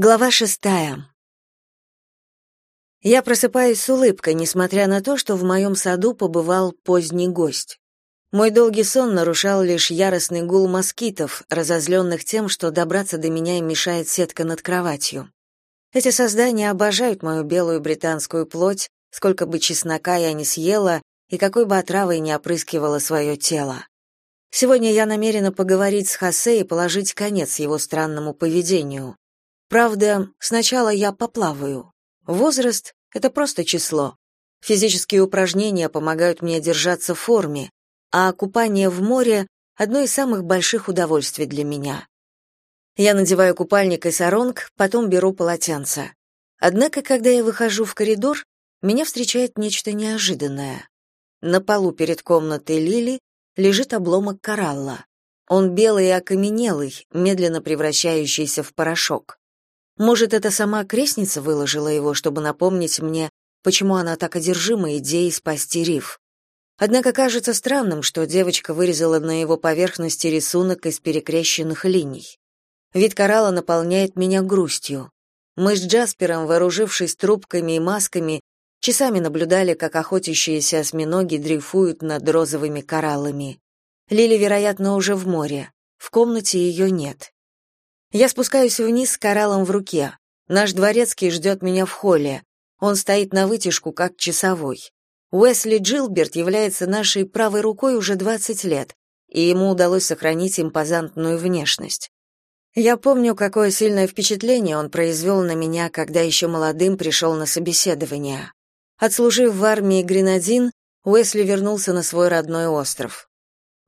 Глава шестая. Я просыпаюсь с улыбкой, несмотря на то, что в моем саду побывал поздний гость. Мой долгий сон нарушал лишь яростный гул москитов, разозленных тем, что добраться до меня им мешает сетка над кроватью. Эти создания обожают мою белую британскую плоть, сколько бы чеснока я ни съела и какой бы отравой не опрыскивала свое тело. Сегодня я намерена поговорить с Хосе и положить конец его странному поведению. Правда, сначала я поплаваю. Возраст — это просто число. Физические упражнения помогают мне держаться в форме, а купание в море — одно из самых больших удовольствий для меня. Я надеваю купальник и саронг, потом беру полотенце. Однако, когда я выхожу в коридор, меня встречает нечто неожиданное. На полу перед комнатой Лили лежит обломок коралла. Он белый и окаменелый, медленно превращающийся в порошок. Может, это сама крестница выложила его, чтобы напомнить мне, почему она так одержима идеей спасти риф. Однако кажется странным, что девочка вырезала на его поверхности рисунок из перекрещенных линий. Вид коралла наполняет меня грустью. Мы с Джаспером, вооружившись трубками и масками, часами наблюдали, как охотящиеся осьминоги дрейфуют над розовыми кораллами. Лили, вероятно, уже в море. В комнате ее нет. Я спускаюсь вниз с кораллом в руке. Наш дворецкий ждет меня в холле. Он стоит на вытяжку, как часовой. Уэсли Джилберт является нашей правой рукой уже 20 лет, и ему удалось сохранить импозантную внешность. Я помню, какое сильное впечатление он произвел на меня, когда еще молодым пришел на собеседование. Отслужив в армии Гренадин, Уэсли вернулся на свой родной остров.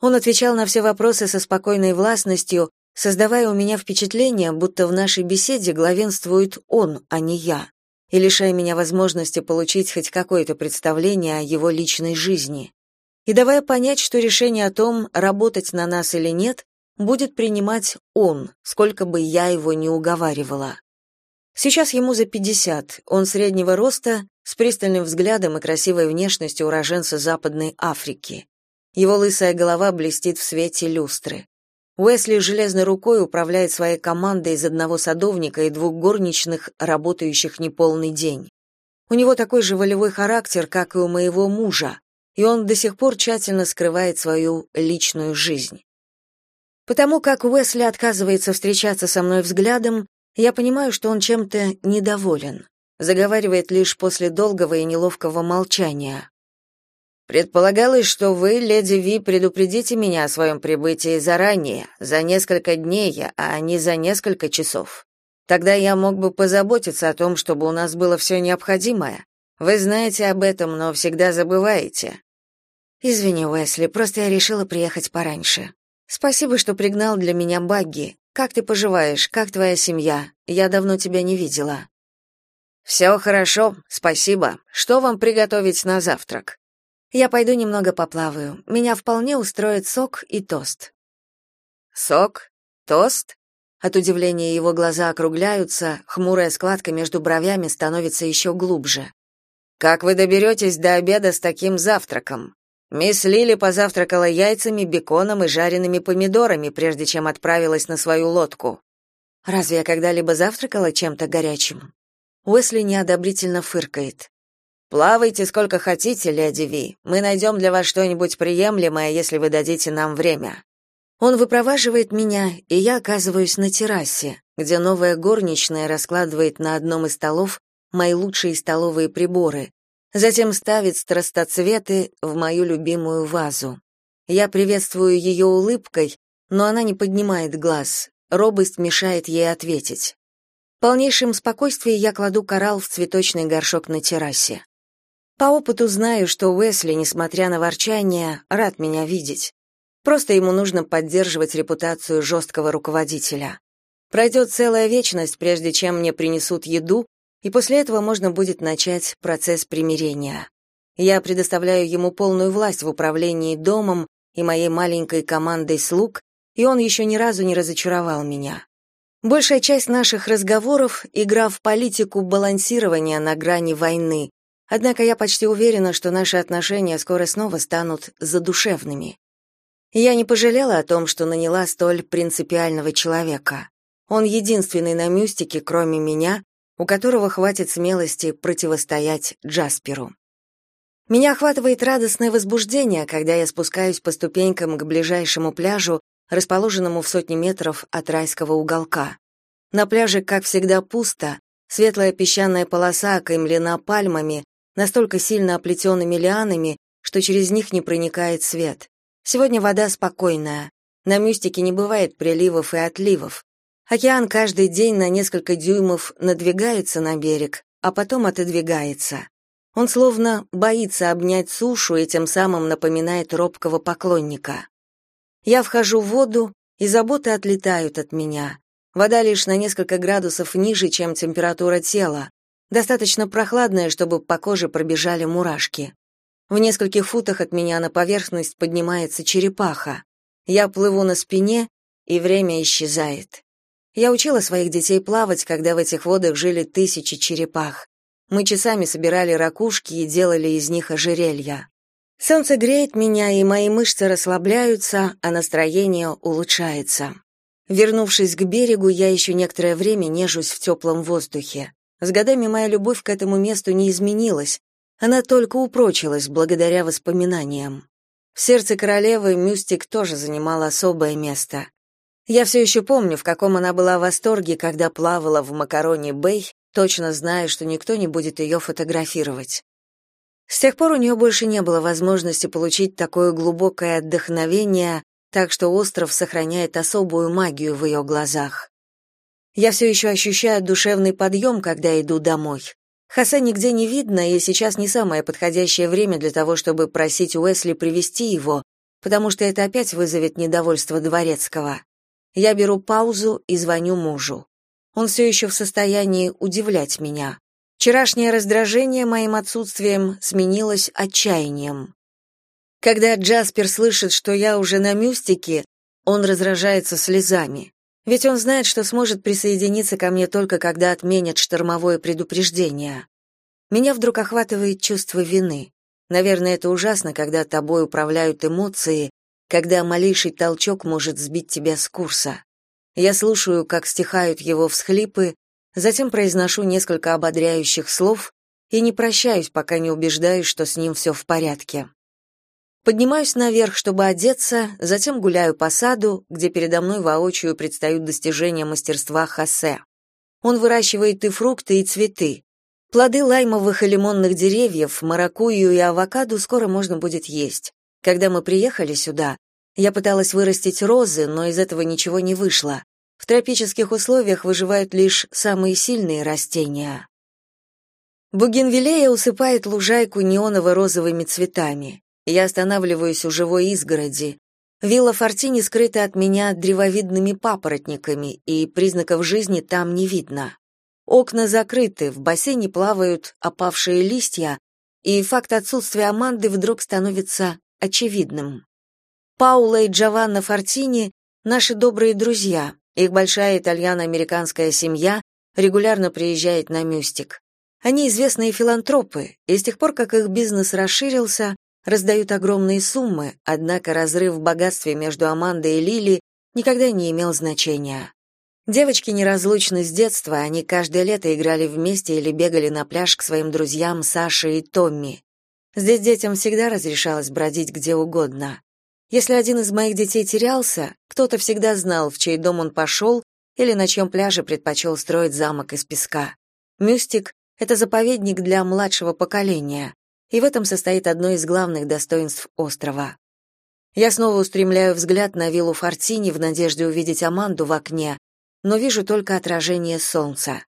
Он отвечал на все вопросы со спокойной властностью, создавая у меня впечатление, будто в нашей беседе главенствует он, а не я, и лишая меня возможности получить хоть какое-то представление о его личной жизни, и давая понять, что решение о том, работать на нас или нет, будет принимать он, сколько бы я его ни уговаривала. Сейчас ему за пятьдесят, он среднего роста, с пристальным взглядом и красивой внешностью уроженца Западной Африки. Его лысая голова блестит в свете люстры. Уэсли железной рукой управляет своей командой из одного садовника и двух горничных, работающих неполный день. У него такой же волевой характер, как и у моего мужа, и он до сих пор тщательно скрывает свою личную жизнь. Потому как Уэсли отказывается встречаться со мной взглядом, я понимаю, что он чем-то недоволен. Заговаривает лишь после долгого и неловкого молчания. Предполагалось, что вы, леди Ви, предупредите меня о своем прибытии заранее, за несколько дней, а не за несколько часов. Тогда я мог бы позаботиться о том, чтобы у нас было все необходимое. Вы знаете об этом, но всегда забываете. Извини, Уэсли, просто я решила приехать пораньше. Спасибо, что пригнал для меня багги. Как ты поживаешь? Как твоя семья? Я давно тебя не видела. «Все хорошо, спасибо. Что вам приготовить на завтрак? Я пойду немного поплаваю. Меня вполне устроит сок и тост. Сок? Тост? От удивления его глаза округляются, хмурая складка между бровями становится еще глубже. Как вы доберетесь до обеда с таким завтраком? Мисс Лили позавтракала яйцами, беконом и жареными помидорами, прежде чем отправилась на свою лодку. Разве я когда-либо завтракала чем-то горячим? Уэсли неодобрительно фыркает. Плавайте сколько хотите, леди Ви. Мы найдем для вас что-нибудь приемлемое, если вы дадите нам время. Он выпроваживает меня, и я оказываюсь на террасе, где новая горничная раскладывает на одном из столов мои лучшие столовые приборы, затем ставит страстоцветы в мою любимую вазу. Я приветствую ее улыбкой, но она не поднимает глаз. Робость мешает ей ответить. В полнейшем спокойствии я кладу коралл в цветочный горшок на террасе. По опыту знаю, что Уэсли, несмотря на ворчание, рад меня видеть. Просто ему нужно поддерживать репутацию жесткого руководителя. Пройдет целая вечность, прежде чем мне принесут еду, и после этого можно будет начать процесс примирения. Я предоставляю ему полную власть в управлении домом и моей маленькой командой слуг, и он еще ни разу не разочаровал меня. Большая часть наших разговоров — игра в политику балансирования на грани войны, Однако я почти уверена, что наши отношения скоро снова станут задушевными. Я не пожалела о том, что наняла столь принципиального человека. Он единственный на мюстике, кроме меня, у которого хватит смелости противостоять Джасперу. Меня охватывает радостное возбуждение, когда я спускаюсь по ступенькам к ближайшему пляжу, расположенному в сотне метров от райского уголка. На пляже, как всегда, пусто, светлая песчаная полоса окаймлена пальмами, настолько сильно оплетенными лианами, что через них не проникает свет. Сегодня вода спокойная. На мюстике не бывает приливов и отливов. Океан каждый день на несколько дюймов надвигается на берег, а потом отодвигается. Он словно боится обнять сушу и тем самым напоминает робкого поклонника. Я вхожу в воду, и заботы отлетают от меня. Вода лишь на несколько градусов ниже, чем температура тела, достаточно прохладная, чтобы по коже пробежали мурашки. В нескольких футах от меня на поверхность поднимается черепаха. Я плыву на спине, и время исчезает. Я учила своих детей плавать, когда в этих водах жили тысячи черепах. Мы часами собирали ракушки и делали из них ожерелья. Солнце греет меня, и мои мышцы расслабляются, а настроение улучшается. Вернувшись к берегу, я еще некоторое время нежусь в теплом воздухе. С годами моя любовь к этому месту не изменилась, она только упрочилась благодаря воспоминаниям. В сердце королевы Мюстик тоже занимал особое место. Я все еще помню, в каком она была в восторге, когда плавала в Макароне-Бэй, точно зная, что никто не будет ее фотографировать. С тех пор у нее больше не было возможности получить такое глубокое отдохновение, так что остров сохраняет особую магию в ее глазах. Я все еще ощущаю душевный подъем, когда иду домой. Хосе нигде не видно, и сейчас не самое подходящее время для того, чтобы просить Уэсли привести его, потому что это опять вызовет недовольство дворецкого. Я беру паузу и звоню мужу. Он все еще в состоянии удивлять меня. Вчерашнее раздражение моим отсутствием сменилось отчаянием. Когда Джаспер слышит, что я уже на мюстике, он раздражается слезами. Ведь он знает, что сможет присоединиться ко мне только когда отменят штормовое предупреждение. Меня вдруг охватывает чувство вины. Наверное, это ужасно, когда тобой управляют эмоции, когда малейший толчок может сбить тебя с курса. Я слушаю, как стихают его всхлипы, затем произношу несколько ободряющих слов и не прощаюсь, пока не убеждаюсь, что с ним все в порядке. Поднимаюсь наверх, чтобы одеться, затем гуляю по саду, где передо мной воочию предстают достижения мастерства Хосе. Он выращивает и фрукты, и цветы. Плоды лаймовых и лимонных деревьев, маракуйю и авокадо скоро можно будет есть. Когда мы приехали сюда, я пыталась вырастить розы, но из этого ничего не вышло. В тропических условиях выживают лишь самые сильные растения. Бугенвиллея усыпает лужайку неоново-розовыми цветами. Я останавливаюсь у живой изгороди. Вилла Фортини скрыта от меня древовидными папоротниками, и признаков жизни там не видно. Окна закрыты, в бассейне плавают опавшие листья, и факт отсутствия Аманды вдруг становится очевидным. Паула и Джованна Фортини — наши добрые друзья. Их большая итальяно-американская семья регулярно приезжает на Мюстик. Они известные филантропы, и с тех пор, как их бизнес расширился, раздают огромные суммы, однако разрыв в богатстве между Амандой и Лили никогда не имел значения. Девочки неразлучны с детства, они каждое лето играли вместе или бегали на пляж к своим друзьям Саше и Томми. Здесь детям всегда разрешалось бродить где угодно. Если один из моих детей терялся, кто-то всегда знал, в чей дом он пошел или на чьем пляже предпочел строить замок из песка. Мюстик — это заповедник для младшего поколения, и в этом состоит одно из главных достоинств острова. Я снова устремляю взгляд на виллу Фортини в надежде увидеть Аманду в окне, но вижу только отражение солнца.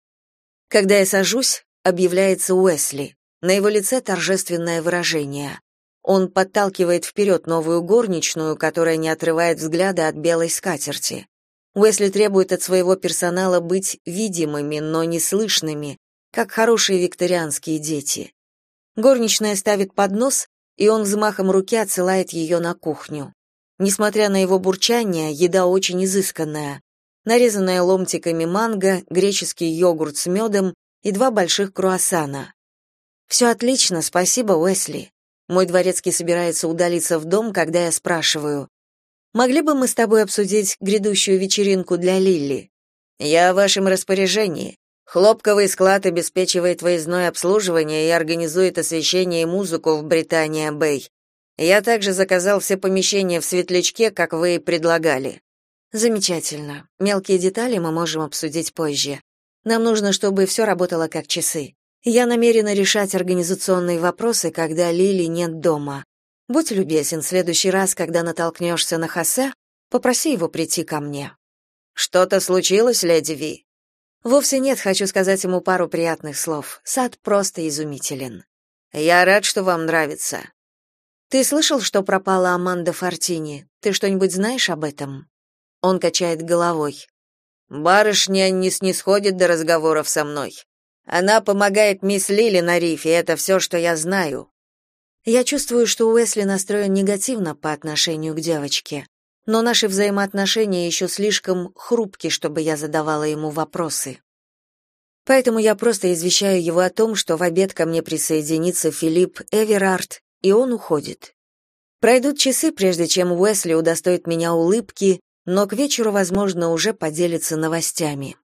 Когда я сажусь, объявляется Уэсли. На его лице торжественное выражение. Он подталкивает вперед новую горничную, которая не отрывает взгляда от белой скатерти. Уэсли требует от своего персонала быть видимыми, но не слышными, как хорошие викторианские дети. Горничная ставит поднос, и он взмахом руки отсылает ее на кухню. Несмотря на его бурчание, еда очень изысканная. Нарезанная ломтиками манго, греческий йогурт с медом и два больших круассана. «Все отлично, спасибо, Уэсли. Мой дворецкий собирается удалиться в дом, когда я спрашиваю: "Могли бы мы с тобой обсудить грядущую вечеринку для Лилли?" Я в вашем распоряжении. Хлопковый склад обеспечивает выездное обслуживание и организует освещение и музыку в Британия-Бэй. Я также заказал все помещения в светлячке, как вы и предлагали. Замечательно. Мелкие детали мы можем обсудить позже. Нам нужно, чтобы все работало как часы. Я намерена решать организационные вопросы, когда Лили нет дома. Будь любезен, в следующий раз, когда натолкнешься на Хосе, попроси его прийти ко мне. Что-то случилось, леди Ви? Вовсе нет, хочу сказать ему пару приятных слов. Сад просто изумителен. Я рад, что вам нравится. Ты слышал, что пропала Аманда Фортини? Ты что-нибудь знаешь об этом? Он качает головой. Барышня не снисходит до разговоров со мной. Она помогает мисс Лили на рифе, это все, что я знаю. Я чувствую, что Уэсли настроен негативно по отношению к девочке, но наши взаимоотношения еще слишком хрупки, чтобы я задавала ему вопросы. Поэтому я просто извещаю его о том, что в обед ко мне присоединится Филипп Эверард, и он уходит. Пройдут часы, прежде чем Уэсли удостоит меня улыбки, но к вечеру, возможно, уже поделится новостями.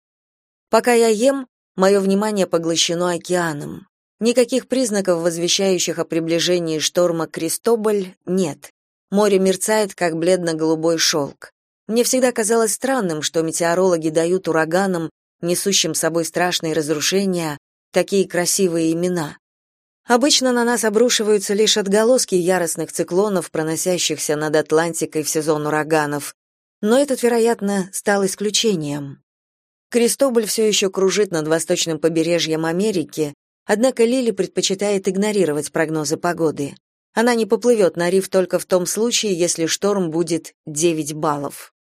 Пока я ем, мое внимание поглощено океаном. Никаких признаков, возвещающих о приближении шторма Кристоболь, нет. Море мерцает, как бледно-голубой шелк. Мне всегда казалось странным, что метеорологи дают ураганам, несущим с собой страшные разрушения, такие красивые имена. Обычно на нас обрушиваются лишь отголоски яростных циклонов, проносящихся над Атлантикой в сезон ураганов, но этот, вероятно, стал исключением. Кристоболь все еще кружит над восточным побережьем Америки, Однако Лили предпочитает игнорировать прогнозы погоды. Она не поплывет на риф только в том случае, если шторм будет 9 баллов.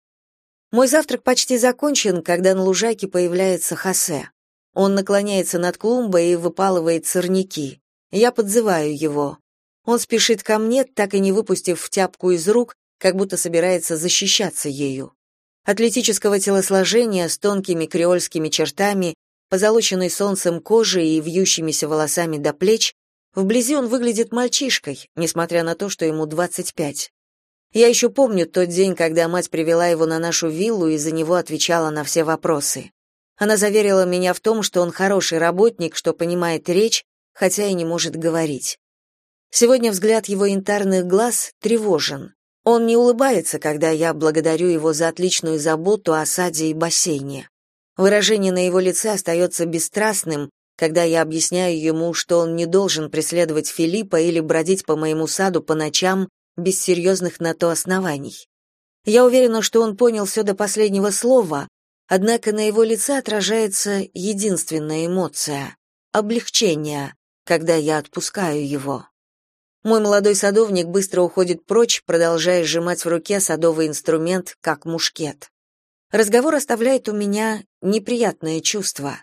Мой завтрак почти закончен, когда на лужайке появляется Хосе. Он наклоняется над клумбой и выпалывает сорняки. Я подзываю его. Он спешит ко мне, так и не выпустив тяпку из рук, как будто собирается защищаться ею. Атлетического телосложения с тонкими креольскими чертами позолоченной солнцем кожей и вьющимися волосами до плеч, вблизи он выглядит мальчишкой, несмотря на то, что ему 25. Я еще помню тот день, когда мать привела его на нашу виллу и за него отвечала на все вопросы. Она заверила меня в том, что он хороший работник, что понимает речь, хотя и не может говорить. Сегодня взгляд его янтарных глаз тревожен. Он не улыбается, когда я благодарю его за отличную заботу о саде и бассейне. Выражение на его лице остается бесстрастным, когда я объясняю ему, что он не должен преследовать Филиппа или бродить по моему саду по ночам без серьезных на то оснований. Я уверена, что он понял все до последнего слова, однако на его лице отражается единственная эмоция — облегчение, когда я отпускаю его. Мой молодой садовник быстро уходит прочь, продолжая сжимать в руке садовый инструмент, как мушкет. Разговор оставляет у меня неприятное чувство.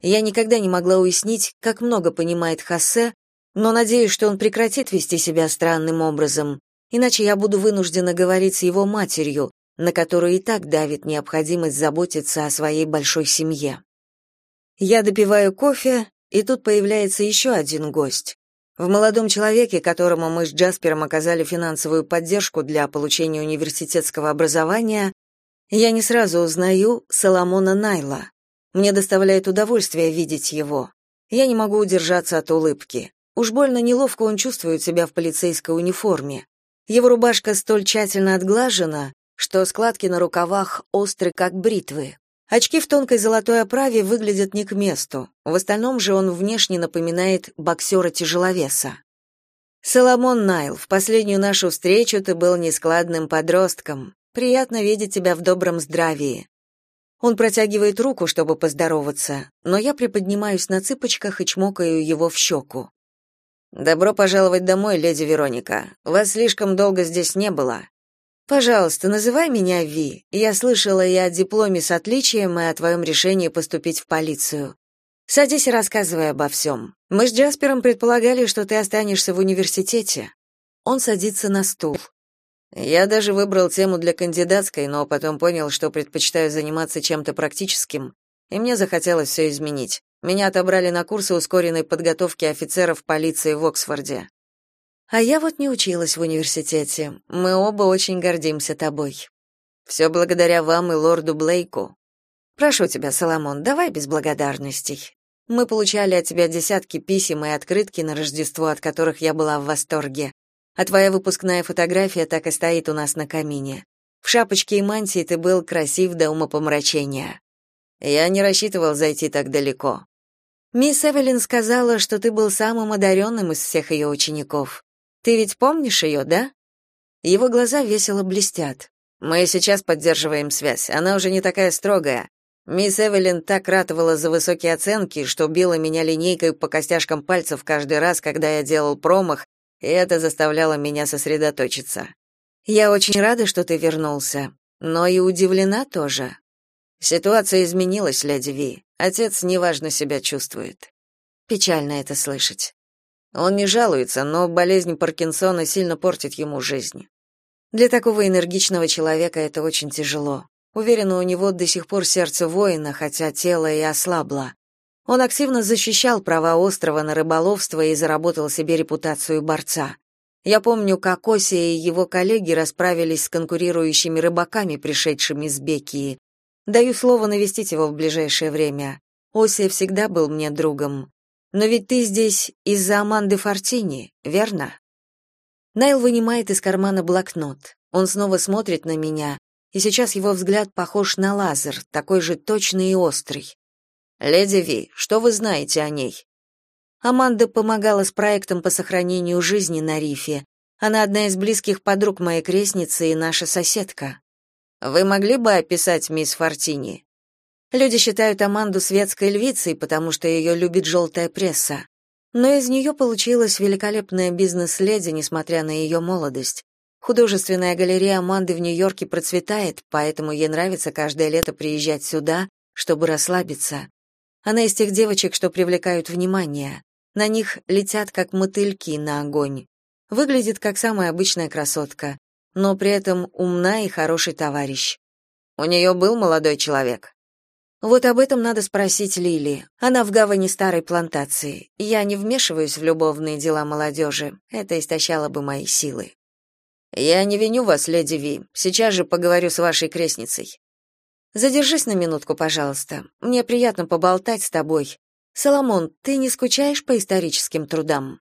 Я никогда не могла уяснить, как много понимает Хосе, но надеюсь, что он прекратит вести себя странным образом, иначе я буду вынуждена говорить с его матерью, на которую и так давит необходимость заботиться о своей большой семье. Я допиваю кофе, и тут появляется еще один гость. В молодом человеке, которому мы с Джаспером оказали финансовую поддержку для получения университетского образования, я не сразу узнаю Соломона Найла. Мне доставляет удовольствие видеть его. Я не могу удержаться от улыбки. Уж больно неловко он чувствует себя в полицейской униформе. Его рубашка столь тщательно отглажена, что складки на рукавах остры, как бритвы. Очки в тонкой золотой оправе выглядят не к месту. В остальном же он внешне напоминает боксера-тяжеловеса. Соломон Найл, в последнюю нашу встречу ты был нескладным подростком. Приятно видеть тебя в добром здравии. Он протягивает руку, чтобы поздороваться, но я приподнимаюсь на цыпочках и чмокаю его в щеку. Добро пожаловать домой, леди Вероника. Вас слишком долго здесь не было. Пожалуйста, называй меня Ви. Я слышала и о дипломе с отличием, и о твоем решении поступить в полицию. Садись и рассказывай обо всем. Мы с Джаспером предполагали, что ты останешься в университете. Он садится на стул. Я даже выбрал тему для кандидатской, но потом понял, что предпочитаю заниматься чем-то практическим, и мне захотелось все изменить. Меня отобрали на курсы ускоренной подготовки офицеров полиции в Оксфорде. А я вот не училась в университете. Мы оба очень гордимся тобой. Все благодаря вам и лорду Блейку. Прошу тебя, Соломон, давай без благодарностей. Мы получали от тебя десятки писем и открытки на Рождество, от которых я была в восторге. А твоя выпускная фотография так и стоит у нас на камине. В шапочке и мантии ты был красив до умопомрачения. Я не рассчитывал зайти так далеко. Мисс Эвелин сказала, что ты был самым одаренным из всех ее учеников. Ты ведь помнишь ее, да? Его глаза весело блестят. Мы сейчас поддерживаем связь. Она уже не такая строгая. Мисс Эвелин так ратовала за высокие оценки, что била меня линейкой по костяшкам пальцев каждый раз, когда я делал промах, и это заставляло меня сосредоточиться. Я очень рада, что ты вернулся, но и удивлена тоже. Ситуация изменилась, леди Ви. Отец неважно себя чувствует. Печально это слышать. Он не жалуется, но болезнь Паркинсона сильно портит ему жизнь. Для такого энергичного человека это очень тяжело. Уверена, у него до сих пор сердце воина, хотя тело и ослабло. Он активно защищал права острова на рыболовство и заработал себе репутацию борца. Я помню, как Оси и его коллеги расправились с конкурирующими рыбаками, пришедшими из Бекии. Даю слово навестить его в ближайшее время. Оси всегда был мне другом. Но ведь ты здесь из-за Аманды Фортини, верно? Найл вынимает из кармана блокнот. Он снова смотрит на меня, и сейчас его взгляд похож на лазер, такой же точный и острый. «Леди Ви, что вы знаете о ней?» Аманда помогала с проектом по сохранению жизни на рифе. Она одна из близких подруг моей крестницы и наша соседка. Вы могли бы описать мисс Фортини? Люди считают Аманду светской львицей, потому что ее любит желтая пресса. Но из нее получилась великолепная бизнес-леди, несмотря на ее молодость. Художественная галерея Аманды в Нью-Йорке процветает, поэтому ей нравится каждое лето приезжать сюда, чтобы расслабиться. Она из тех девочек, что привлекают внимание. На них летят как мотыльки на огонь. Выглядит как самая обычная красотка, но при этом умна и хороший товарищ. У нее был молодой человек. Вот об этом надо спросить Лили. Она в гавани старой плантации. Я не вмешиваюсь в любовные дела молодежи. Это истощало бы мои силы. Я не виню вас, леди Ви. Сейчас же поговорю с вашей крестницей. Задержись на минутку, пожалуйста. Мне приятно поболтать с тобой. Соломон, ты не скучаешь по историческим трудам?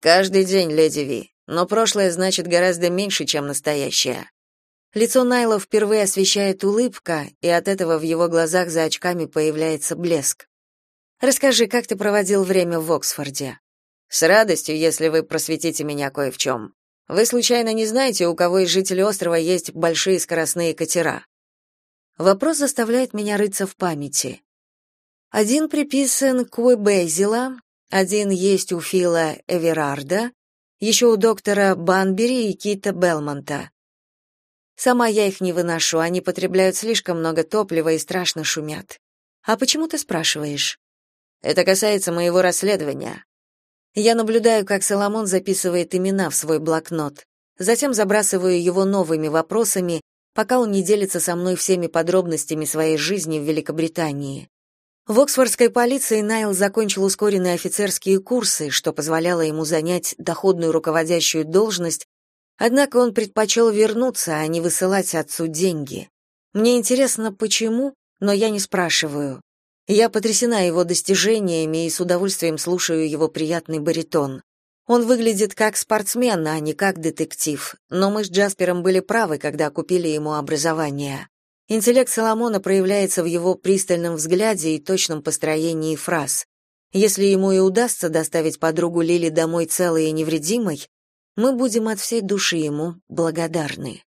Каждый день, леди Ви. Но прошлое значит гораздо меньше, чем настоящее. Лицо Найла впервые освещает улыбка, и от этого в его глазах за очками появляется блеск. Расскажи, как ты проводил время в Оксфорде? С радостью, если вы просветите меня кое в чем. Вы случайно не знаете, у кого из жителей острова есть большие скоростные катера? Вопрос заставляет меня рыться в памяти. Один приписан к Уэбейзела, один есть у Фила Эверарда, еще у доктора Банбери и Кита Белмонта. Сама я их не выношу, они потребляют слишком много топлива и страшно шумят. А почему ты спрашиваешь? Это касается моего расследования. Я наблюдаю, как Соломон записывает имена в свой блокнот. Затем забрасываю его новыми вопросами, пока он не делится со мной всеми подробностями своей жизни в Великобритании. В Оксфордской полиции Найл закончил ускоренные офицерские курсы, что позволяло ему занять доходную руководящую должность, однако он предпочел вернуться, а не высылать отцу деньги. Мне интересно, почему, но я не спрашиваю. Я потрясена его достижениями и с удовольствием слушаю его приятный баритон. Он выглядит как спортсмен, а не как детектив, но мы с Джаспером были правы, когда купили ему образование. Интеллект Соломона проявляется в его пристальном взгляде и точном построении фраз. Если ему и удастся доставить подругу Лили домой целой и невредимой, мы будем от всей души ему благодарны.